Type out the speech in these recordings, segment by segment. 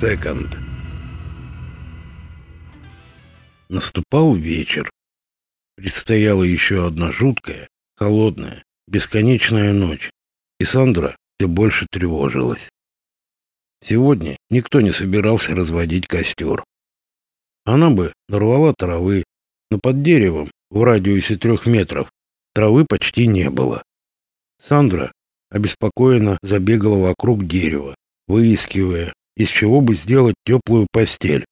Second. Наступал вечер. Предстояла еще одна жуткая, холодная, бесконечная ночь, и Сандра все больше тревожилась. Сегодня никто не собирался разводить костер. Она бы нарвала травы, но под деревом в радиусе трех метров травы почти не было. Сандра обеспокоенно забегала вокруг дерева, выискивая, из чего бы сделать теплую постель.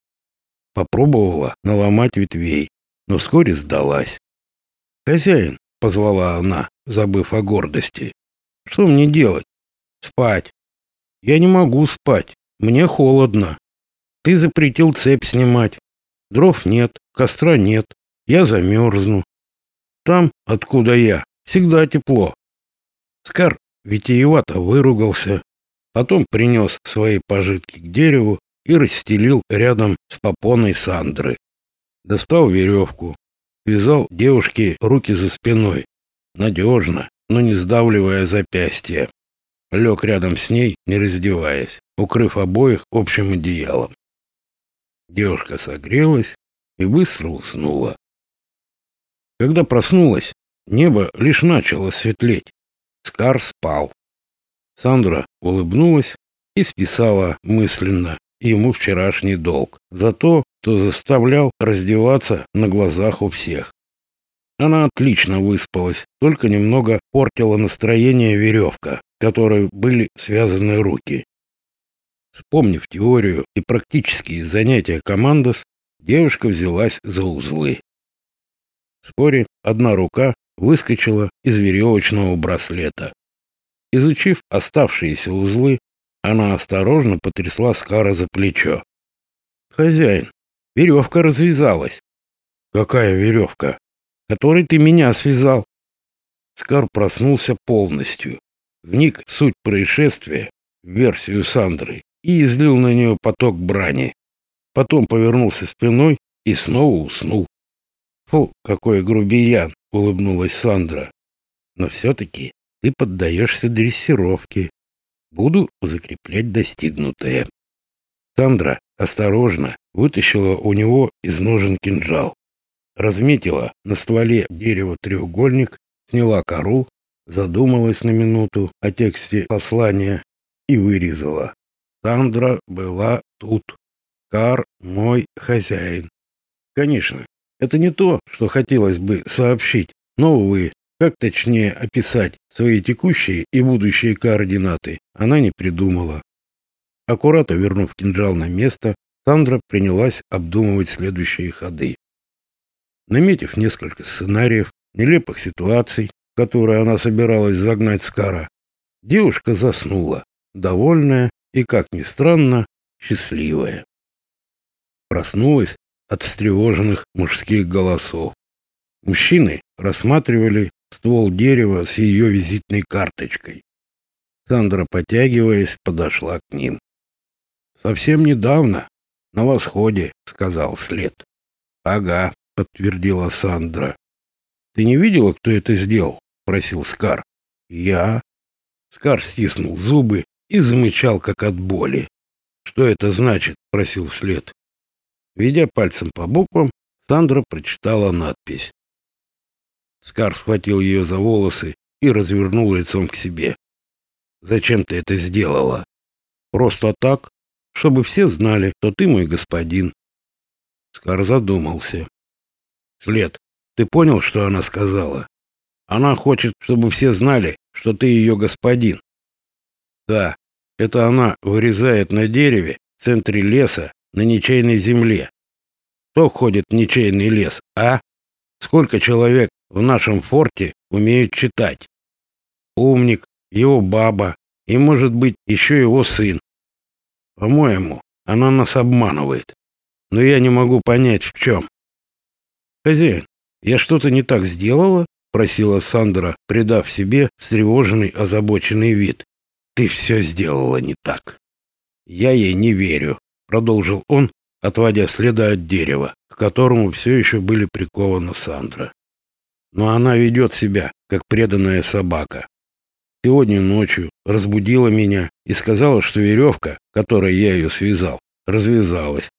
Попробовала наломать ветвей, но вскоре сдалась. «Хозяин», — позвала она, забыв о гордости, — «что мне делать?» «Спать». «Я не могу спать, мне холодно. Ты запретил цепь снимать. Дров нет, костра нет, я замерзну. Там, откуда я, всегда тепло». Скар витиевато выругался, потом принес свои пожитки к дереву и расстелил рядом с попоной Сандры. Достал веревку, связал девушке руки за спиной, надежно, но не сдавливая запястья. Лег рядом с ней, не раздеваясь, укрыв обоих общим одеялом. Девушка согрелась и быстро уснула. Когда проснулась, небо лишь начало светлеть. Скар спал. Сандра улыбнулась и списала мысленно ему вчерашний долг за то, что заставлял раздеваться на глазах у всех. Она отлично выспалась, только немного портила настроение веревка, которой были связаны руки. Вспомнив теорию и практические занятия командос, девушка взялась за узлы. Вскоре одна рука выскочила из веревочного браслета. Изучив оставшиеся узлы, она осторожно потрясла Скара за плечо. «Хозяин, веревка развязалась». «Какая веревка?» «Которой ты меня связал». Скар проснулся полностью, вник в суть происшествия, в версию Сандры, и излил на нее поток брани. Потом повернулся спиной и снова уснул. «Фу, какой грубиян!» — улыбнулась Сандра. «Но все-таки ты поддаешься дрессировке. Буду закреплять достигнутое. Сандра осторожно вытащила у него из ножен кинжал. Разметила на стволе дерева треугольник, сняла кору, задумалась на минуту о тексте послания и вырезала. Сандра была тут. Кар мой хозяин. Конечно, это не то, что хотелось бы сообщить, но, увы, как точнее описать свои текущие и будущие координаты, она не придумала. Аккуратно вернув кинжал на место, Сандра принялась обдумывать следующие ходы. Наметив несколько сценариев, нелепых ситуаций, в которые она собиралась загнать Скара, девушка заснула, довольная и, как ни странно, счастливая. Проснулась от встревоженных мужских голосов. Мужчины рассматривали ствол дерева с ее визитной карточкой. Сандра, потягиваясь, подошла к ним. «Совсем недавно, на восходе», — сказал след. «Ага», — подтвердила Сандра. «Ты не видела, кто это сделал?» — просил Скар. «Я». Скар стиснул зубы и замычал, как от боли. «Что это значит?» — просил след. Ведя пальцем по буквам, Сандра прочитала надпись. Скар схватил ее за волосы и развернул лицом к себе. «Зачем ты это сделала?» «Просто так, чтобы все знали, что ты мой господин». Скар задумался. «След, ты понял, что она сказала? Она хочет, чтобы все знали, что ты ее господин». «Да, это она вырезает на дереве в центре леса на ничейной земле. Кто ходит в ничейный лес, а? Сколько человек в нашем форте умеют читать. Умник, его баба и, может быть, еще его сын. По-моему, она нас обманывает. Но я не могу понять, в чем. Хозяин, я что-то не так сделала? Просила Сандра, придав себе встревоженный, озабоченный вид. Ты все сделала не так. Я ей не верю, продолжил он, отводя следа от дерева, к которому все еще были прикованы Сандра но она ведет себя, как преданная собака. Сегодня ночью разбудила меня и сказала, что веревка, которой я ее связал, развязалась.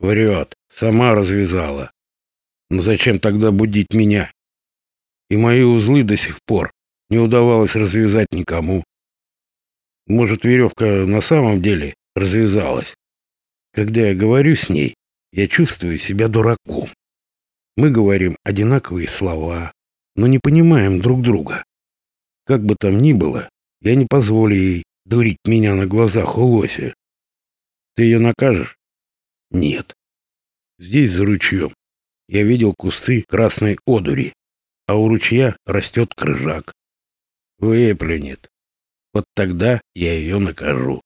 Врет, сама развязала. Но зачем тогда будить меня? И мои узлы до сих пор не удавалось развязать никому. Может, веревка на самом деле развязалась? Когда я говорю с ней, я чувствую себя дураком. Мы говорим одинаковые слова, но не понимаем друг друга. Как бы там ни было, я не позволю ей дурить меня на глазах у лося. Ты ее накажешь? Нет. Здесь за ручьем я видел кусты красной одури, а у ручья растет крыжак. Выплюнет. Вот тогда я ее накажу.